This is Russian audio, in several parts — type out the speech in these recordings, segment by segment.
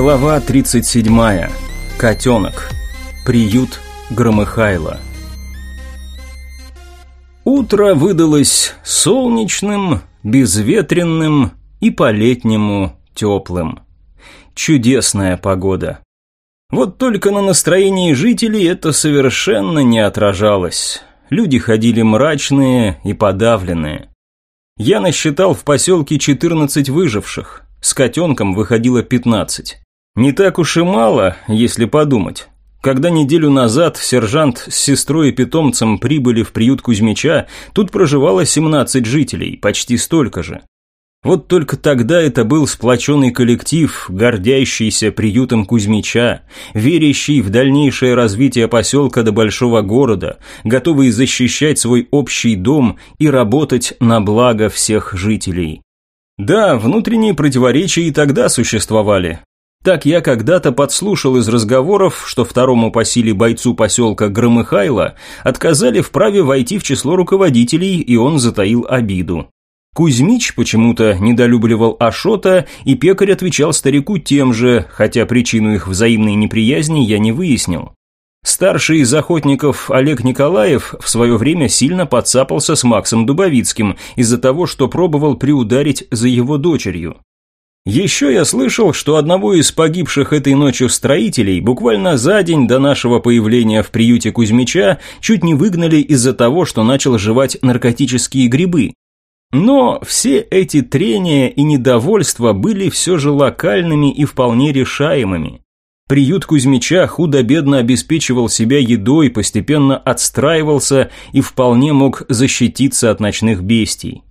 Глава 37. Котенок. Приют Громыхайла. Утро выдалось солнечным, безветренным и по-летнему теплым. Чудесная погода. Вот только на настроении жителей это совершенно не отражалось. Люди ходили мрачные и подавленные. Я насчитал в поселке 14 выживших – с котенком выходило 15. Не так уж и мало, если подумать. Когда неделю назад сержант с сестрой и питомцем прибыли в приют Кузьмича, тут проживало 17 жителей, почти столько же. Вот только тогда это был сплоченный коллектив, гордящийся приютом Кузьмича, верящий в дальнейшее развитие поселка до большого города, готовый защищать свой общий дом и работать на благо всех жителей. Да, внутренние противоречия и тогда существовали. Так я когда-то подслушал из разговоров, что второму по силе бойцу поселка Громыхайло отказали в праве войти в число руководителей, и он затаил обиду. Кузьмич почему-то недолюбливал Ашота, и пекарь отвечал старику тем же, хотя причину их взаимной неприязни я не выяснил. Старший из охотников Олег Николаев в свое время сильно подцапался с Максом Дубовицким из-за того, что пробовал приударить за его дочерью. Еще я слышал, что одного из погибших этой ночью строителей буквально за день до нашего появления в приюте Кузьмича чуть не выгнали из-за того, что начал жевать наркотические грибы. Но все эти трения и недовольства были все же локальными и вполне решаемыми. Приют Кузьмича худо-бедно обеспечивал себя едой, постепенно отстраивался и вполне мог защититься от ночных бестий.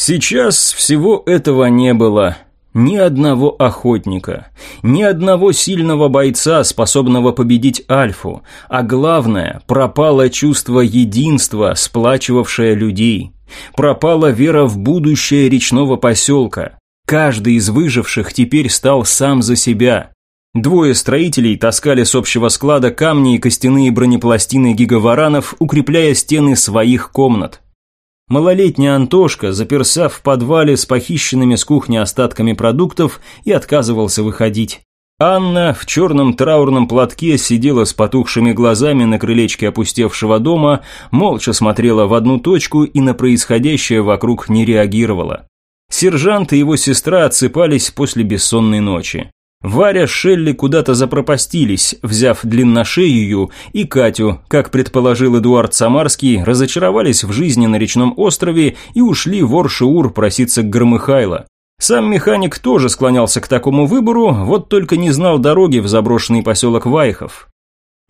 Сейчас всего этого не было. Ни одного охотника, ни одного сильного бойца, способного победить Альфу, а главное, пропало чувство единства, сплачивавшее людей. Пропала вера в будущее речного поселка. Каждый из выживших теперь стал сам за себя. Двое строителей таскали с общего склада камни и костяные бронепластины гигаваранов, укрепляя стены своих комнат. Малолетний Антошка заперся в подвале с похищенными с кухни остатками продуктов и отказывался выходить. Анна в черном траурном платке сидела с потухшими глазами на крылечке опустевшего дома, молча смотрела в одну точку и на происходящее вокруг не реагировала. Сержант и его сестра отсыпались после бессонной ночи. Варя с Шелли куда-то запропастились, взяв длинношею и Катю, как предположил Эдуард Самарский, разочаровались в жизни на речном острове и ушли в Оршиур проситься к Громыхайло. Сам механик тоже склонялся к такому выбору, вот только не знал дороги в заброшенный поселок Вайхов.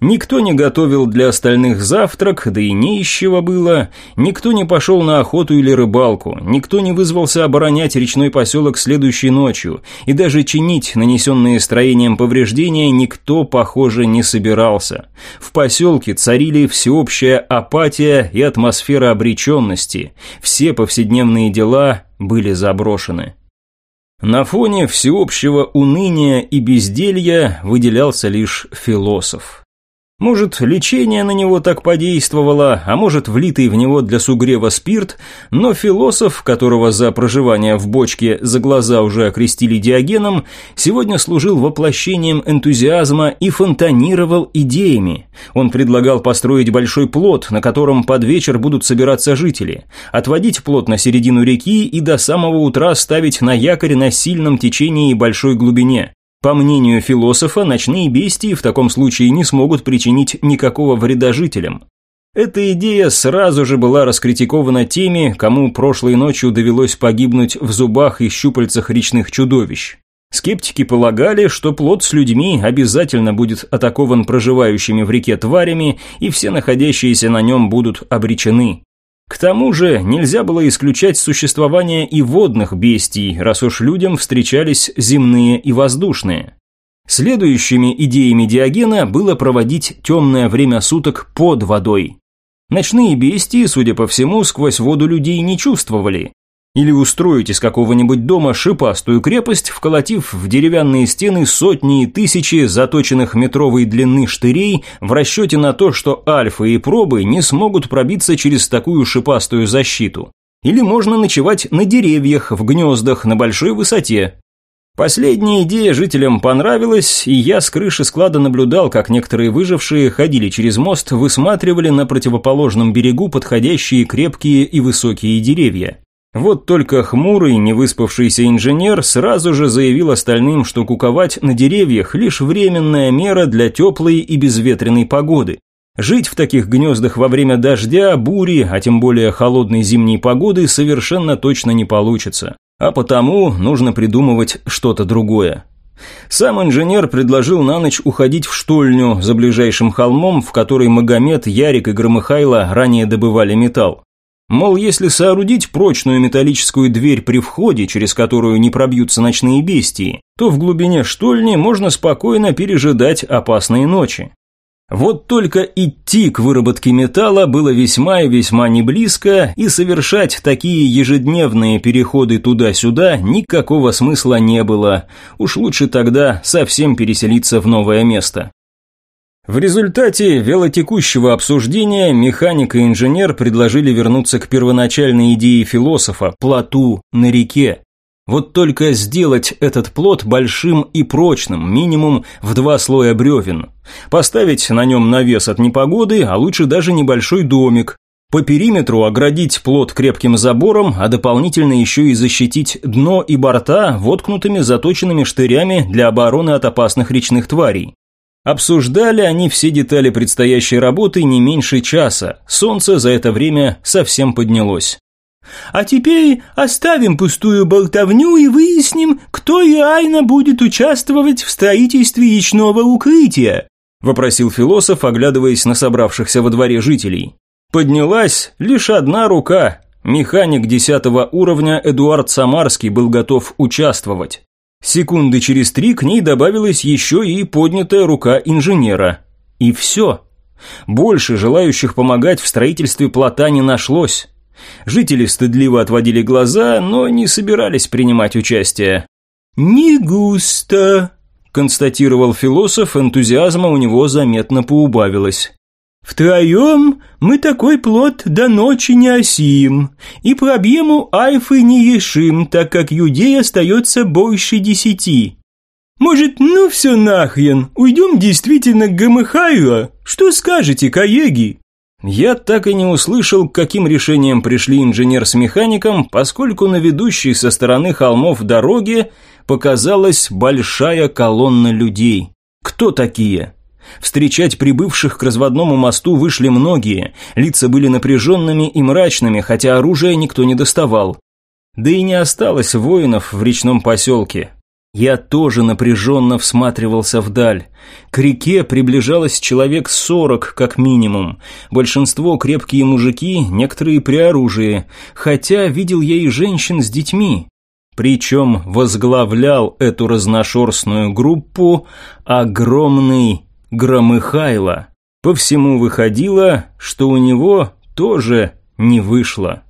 Никто не готовил для остальных завтрак, да и не из чего было. Никто не пошел на охоту или рыбалку. Никто не вызвался оборонять речной поселок следующей ночью. И даже чинить нанесенные строением повреждения никто, похоже, не собирался. В поселке царили всеобщая апатия и атмосфера обреченности. Все повседневные дела были заброшены. На фоне всеобщего уныния и безделья выделялся лишь философ. Может, лечение на него так подействовало, а может, влитый в него для сугрева спирт, но философ, которого за проживание в бочке за глаза уже окрестили Диогеном, сегодня служил воплощением энтузиазма и фонтанировал идеями. Он предлагал построить большой плот, на котором под вечер будут собираться жители, отводить плот на середину реки и до самого утра ставить на якорь на сильном течении и большой глубине. По мнению философа, ночные бестии в таком случае не смогут причинить никакого вреда жителям. Эта идея сразу же была раскритикована теми, кому прошлой ночью довелось погибнуть в зубах и щупальцах речных чудовищ. Скептики полагали, что плод с людьми обязательно будет атакован проживающими в реке тварями, и все находящиеся на нем будут обречены. К тому же нельзя было исключать существование и водных бестий, раз уж людям встречались земные и воздушные. Следующими идеями Диогена было проводить темное время суток под водой. Ночные бестии, судя по всему, сквозь воду людей не чувствовали, или устроить из какого-нибудь дома шипастую крепость, вколотив в деревянные стены сотни и тысячи заточенных метровой длины штырей в расчете на то, что альфа и пробы не смогут пробиться через такую шипастую защиту. Или можно ночевать на деревьях, в гнездах, на большой высоте. Последняя идея жителям понравилась, и я с крыши склада наблюдал, как некоторые выжившие ходили через мост, высматривали на противоположном берегу подходящие крепкие и высокие деревья. Вот только хмурый, невыспавшийся инженер сразу же заявил остальным, что куковать на деревьях – лишь временная мера для теплой и безветренной погоды. Жить в таких гнездах во время дождя, бури, а тем более холодной зимней погоды совершенно точно не получится а потому нужно придумывать что-то другое. Сам инженер предложил на ночь уходить в штольню за ближайшим холмом, в которой Магомед, Ярик и Громыхайло ранее добывали металл. Мол, если соорудить прочную металлическую дверь при входе, через которую не пробьются ночные бестии, то в глубине штольни можно спокойно пережидать опасные ночи. Вот только идти к выработке металла было весьма и весьма не близко, и совершать такие ежедневные переходы туда-сюда никакого смысла не было. Уж лучше тогда совсем переселиться в новое место. В результате велотекущего обсуждения механик и инженер предложили вернуться к первоначальной идее философа – плоту на реке. Вот только сделать этот плод большим и прочным, минимум в два слоя бревен. Поставить на нем навес от непогоды, а лучше даже небольшой домик. По периметру оградить плод крепким забором, а дополнительно еще и защитить дно и борта воткнутыми заточенными штырями для обороны от опасных речных тварей. Обсуждали они все детали предстоящей работы не меньше часа. Солнце за это время совсем поднялось. А теперь оставим пустую болтовню и выясним, кто реально будет участвовать в строительстве ячного укрытия», – вопросил философ, оглядываясь на собравшихся во дворе жителей. Поднялась лишь одна рука. Механик десятого уровня Эдуард Самарский был готов участвовать. Секунды через три к ней добавилась еще и поднятая рука инженера. И все. Больше желающих помогать в строительстве плота не нашлось. Жители стыдливо отводили глаза, но не собирались принимать участие. «Не густо», – констатировал философ, энтузиазма у него заметно поубавилось. «Втроем мы такой плод до ночи не осим, и проблему Альфы не решим, так как людей остается больше десяти. Может, ну все нахрен, уйдем действительно к Гамыхайо? Что скажете, коллеги?» Я так и не услышал, к каким решениям пришли инженер с механиком, поскольку на ведущей со стороны холмов дороге показалась большая колонна людей. Кто такие? Встречать прибывших к разводному мосту вышли многие, лица были напряженными и мрачными, хотя оружия никто не доставал. Да и не осталось воинов в речном поселке, я тоже напряженно всматривался вдаль. К реке приближалось человек сорок, как минимум. Большинство крепкие мужики, некоторые при оружии. Хотя видел я и женщин с детьми. Причем возглавлял эту разношерстную группу огромный Громыхайло. По всему выходило, что у него тоже не вышло.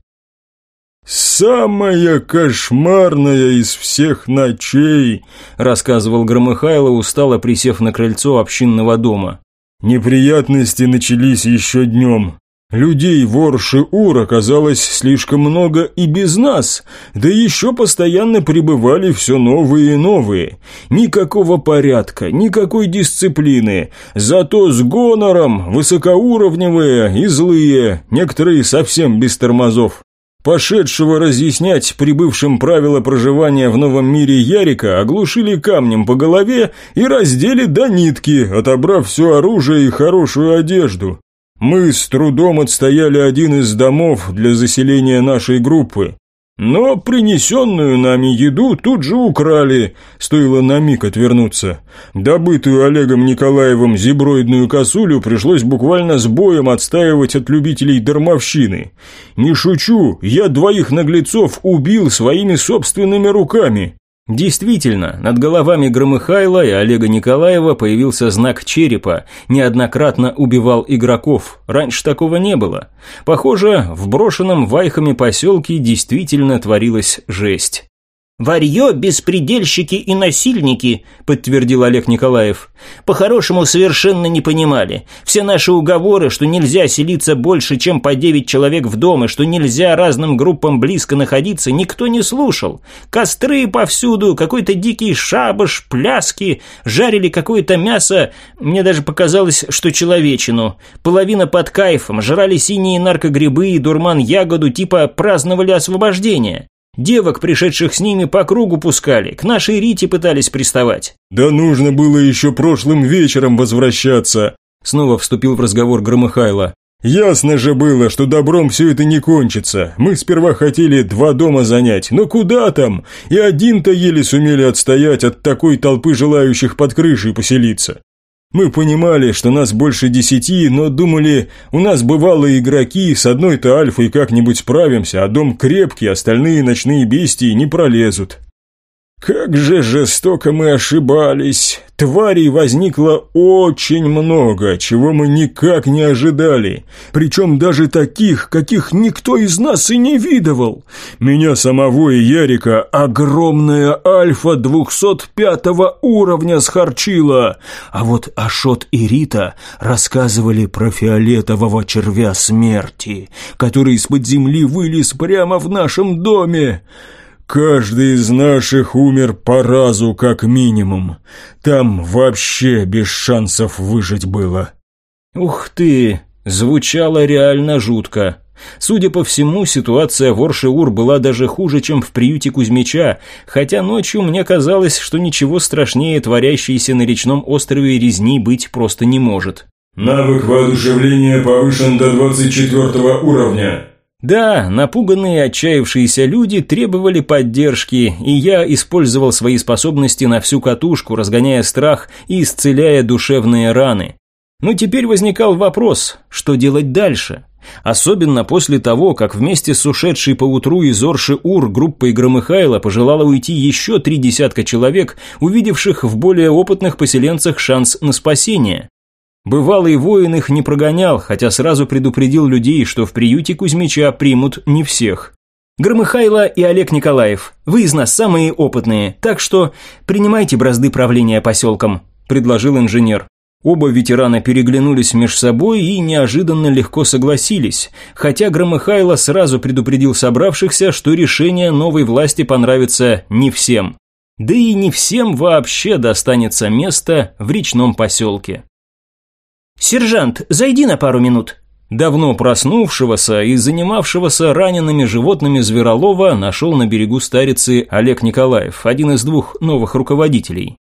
«Самая кошмарная из всех ночей», – рассказывал Громыхайло, устало присев на крыльцо общинного дома. «Неприятности начались еще днем. Людей в Орши-Ур оказалось слишком много и без нас, да еще постоянно прибывали все новые и новые. Никакого порядка, никакой дисциплины, зато с гонором, высокоуровневые и злые, некоторые совсем без тормозов. Пошедшего разъяснять прибывшим правила проживания в новом мире Ярика оглушили камнем по голове и раздели до нитки, отобрав все оружие и хорошую одежду. Мы с трудом отстояли один из домов для заселения нашей группы. Но принесенную нами еду тут же украли, стоило на миг отвернуться. Добытую Олегом Николаевым зеброидную косулю пришлось буквально с боем отстаивать от любителей дармовщины. Не шучу, я двоих наглецов убил своими собственными руками. Действительно, над головами Громыхайла и Олега Николаева появился знак черепа, неоднократно убивал игроков, раньше такого не было. Похоже, в брошенном вайхами поселке действительно творилась жесть. «Варье, беспредельщики и насильники», – подтвердил Олег Николаев. «По-хорошему совершенно не понимали. Все наши уговоры, что нельзя селиться больше, чем по девять человек в дом, и что нельзя разным группам близко находиться, никто не слушал. Костры повсюду, какой-то дикий шабаш, пляски, жарили какое-то мясо, мне даже показалось, что человечину. Половина под кайфом, жрали синие наркогрибы и дурман ягоду, типа праздновали освобождение». Девок, пришедших с ними, по кругу пускали, к нашей Рите пытались приставать. «Да нужно было еще прошлым вечером возвращаться», снова вступил в разговор Громыхайло. «Ясно же было, что добром все это не кончится. Мы сперва хотели два дома занять, но куда там? И один-то еле сумели отстоять от такой толпы желающих под крышей поселиться. Мы понимали, что нас больше десяти, но думали, у нас бывалые игроки, с одной-то альфой как-нибудь справимся, а дом крепкий, остальные ночные бестии не пролезут. Как же жестоко мы ошибались. Тварей возникло очень много, чего мы никак не ожидали. Причем даже таких, каких никто из нас и не видывал. Меня самого и Ярика огромная альфа 205 уровня схарчила. А вот Ашот и Рита рассказывали про фиолетового червя смерти, который из-под земли вылез прямо в нашем доме. Каждый из наших умер по разу как минимум. Там вообще без шансов выжить было. Ух ты, звучало реально жутко. Судя по всему, ситуация в Оршеур была даже хуже, чем в приюте Кузьмича, хотя ночью мне казалось, что ничего страшнее творящейся на речном острове резни быть просто не может. Навык воодушевления повышен до 24 уровня. Да, напуганные отчаявшиеся люди требовали поддержки, и я использовал свои способности на всю катушку, разгоняя страх и исцеляя душевные раны. Но теперь возникал вопрос, что делать дальше? Особенно после того, как вместе с ушедшей поутру из Орши-Ур группой Громыхайла пожелала уйти еще три десятка человек, увидевших в более опытных поселенцах шанс на спасение. Бывалый воин их не прогонял, хотя сразу предупредил людей, что в приюте Кузьмича примут не всех. Громыхайло и Олег Николаев, вы из нас самые опытные, так что принимайте бразды правления поселком», – предложил инженер. Оба ветерана переглянулись меж собой и неожиданно легко согласились, хотя Громыхайло сразу предупредил собравшихся, что решение новой власти понравится не всем. Да и не всем вообще достанется место в речном поселке. «Сержант, зайди на пару минут». Давно проснувшегося и занимавшегося ранеными животными Зверолова нашел на берегу старицы Олег Николаев, один из двух новых руководителей.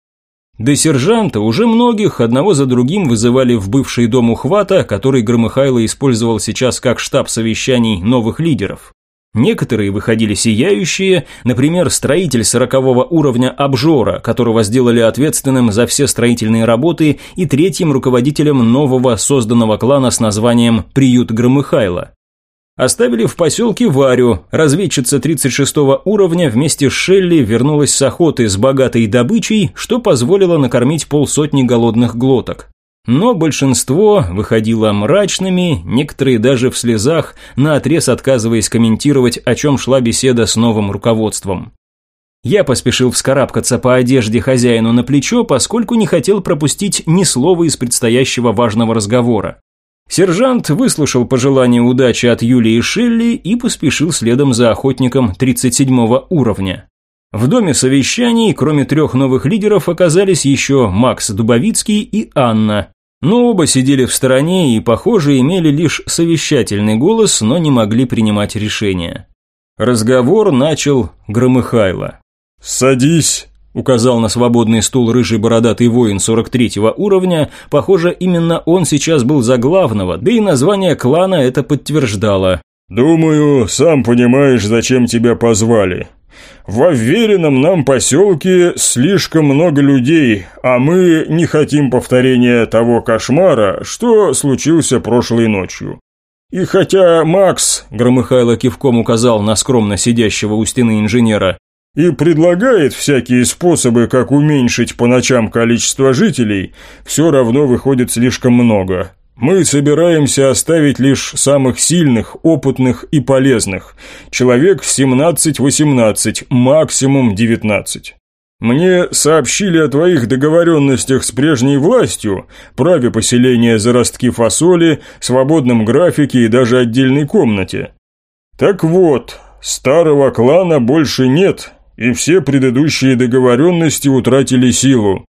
До сержанта уже многих одного за другим вызывали в бывший дом ухвата, который Громыхайло использовал сейчас как штаб совещаний новых лидеров. Некоторые выходили сияющие, например, строитель сорокового уровня обжора, которого сделали ответственным за все строительные работы и третьим руководителем нового созданного клана с названием «Приют Громыхайла». Оставили в поселке Варю, разведчица 36 уровня вместе с Шелли вернулась с охоты с богатой добычей, что позволило накормить полсотни голодных глоток. Но большинство выходило мрачными, некоторые даже в слезах, наотрез отказываясь комментировать, о чем шла беседа с новым руководством. Я поспешил вскарабкаться по одежде хозяину на плечо, поскольку не хотел пропустить ни слова из предстоящего важного разговора. Сержант выслушал пожелание удачи от Юлии Шелли и поспешил следом за охотником 37 уровня. В доме совещаний, кроме трех новых лидеров, оказались еще Макс Дубовицкий и Анна, но оба сидели в стороне и, похоже, имели лишь совещательный голос, но не могли принимать решения. Разговор начал Громыхайло. «Садись», – указал на свободный стул рыжий бородатый воин 43 уровня. Похоже, именно он сейчас был за главного, да и название клана это подтверждало. «Думаю, сам понимаешь, зачем тебя позвали. В уверенном нам поселке слишком много людей, а мы не хотим повторения того кошмара, что случился прошлой ночью. И хотя Макс, Громыхайло кивком указал на скромно сидящего у стены инженера, и предлагает всякие способы, как уменьшить по ночам количество жителей, все равно выходит слишком много. Мы собираемся оставить лишь самых сильных, опытных и полезных. Человек 17-18, максимум 19. Мне сообщили о твоих договоренностях с прежней властью, праве поселения за ростки фасоли, свободном графике и даже отдельной комнате. Так вот, старого клана больше нет, и все предыдущие договоренности утратили силу.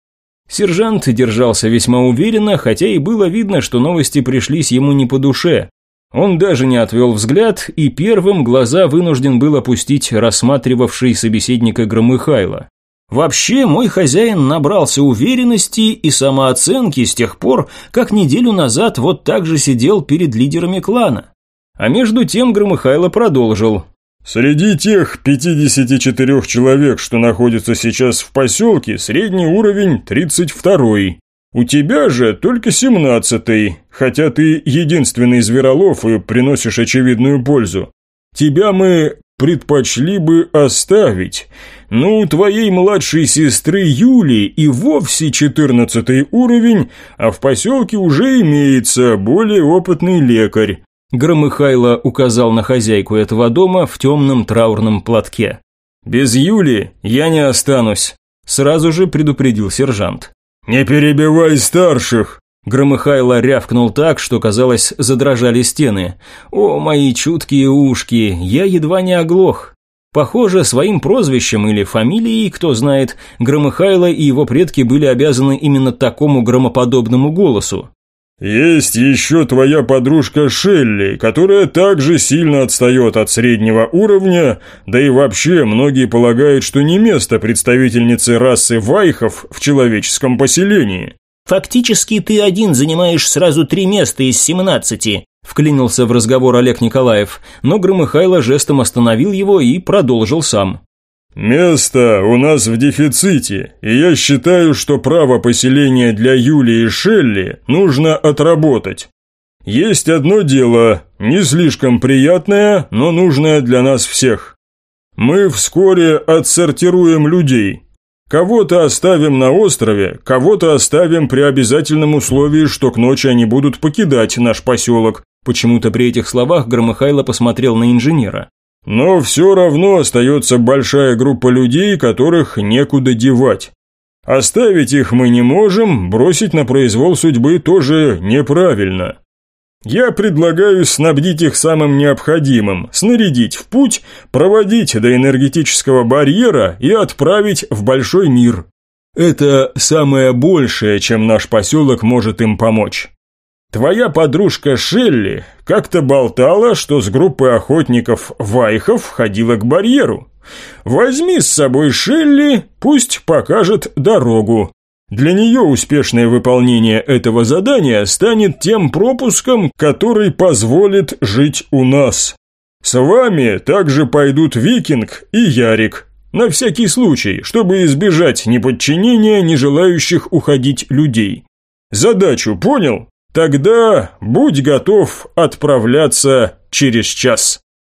Сержант держался весьма уверенно, хотя и было видно, что новости пришлись ему не по душе. Он даже не отвел взгляд и первым глаза вынужден был опустить рассматривавший собеседника Громыхайла. Вообще, мой хозяин набрался уверенности и самооценки с тех пор, как неделю назад вот так же сидел перед лидерами клана. А между тем Громыхайло продолжил. Среди тех 54 человек, что находятся сейчас в поселке, средний уровень 32. У тебя же только 17, хотя ты единственный зверолов и приносишь очевидную пользу. Тебя мы предпочли бы оставить. Ну, у твоей младшей сестры Юли и вовсе 14 уровень, а в поселке уже имеется более опытный лекарь. Громыхайло указал на хозяйку этого дома в темном траурном платке. «Без Юли я не останусь», – сразу же предупредил сержант. «Не перебивай старших!» Громыхайло рявкнул так, что, казалось, задрожали стены. «О, мои чуткие ушки, я едва не оглох!» Похоже, своим прозвищем или фамилией, кто знает, Громыхайло и его предки были обязаны именно такому громоподобному голосу. «Есть еще твоя подружка Шелли, которая также сильно отстает от среднего уровня, да и вообще многие полагают, что не место представительницы расы вайхов в человеческом поселении». «Фактически ты один занимаешь сразу три места из семнадцати», вклинился в разговор Олег Николаев, но Громыхайло жестом остановил его и продолжил сам. «Место у нас в дефиците, и я считаю, что право поселения для Юли и Шелли нужно отработать. Есть одно дело, не слишком приятное, но нужное для нас всех. Мы вскоре отсортируем людей. Кого-то оставим на острове, кого-то оставим при обязательном условии, что к ночи они будут покидать наш поселок». Почему-то при этих словах Громыхайло посмотрел на инженера. Но все равно остается большая группа людей, которых некуда девать. Оставить их мы не можем, бросить на произвол судьбы тоже неправильно. Я предлагаю снабдить их самым необходимым, снарядить в путь, проводить до энергетического барьера и отправить в большой мир. Это самое большее, чем наш поселок может им помочь. Твоя подружка Шелли как-то болтала, что с группой охотников Вайхов ходила к барьеру. Возьми с собой Шелли, пусть покажет дорогу. Для нее успешное выполнение этого задания станет тем пропуском, который позволит жить у нас. С вами также пойдут Викинг и Ярик. На всякий случай, чтобы избежать неподчинения не желающих уходить людей. Задачу понял? Тогда будь готов отправляться через час.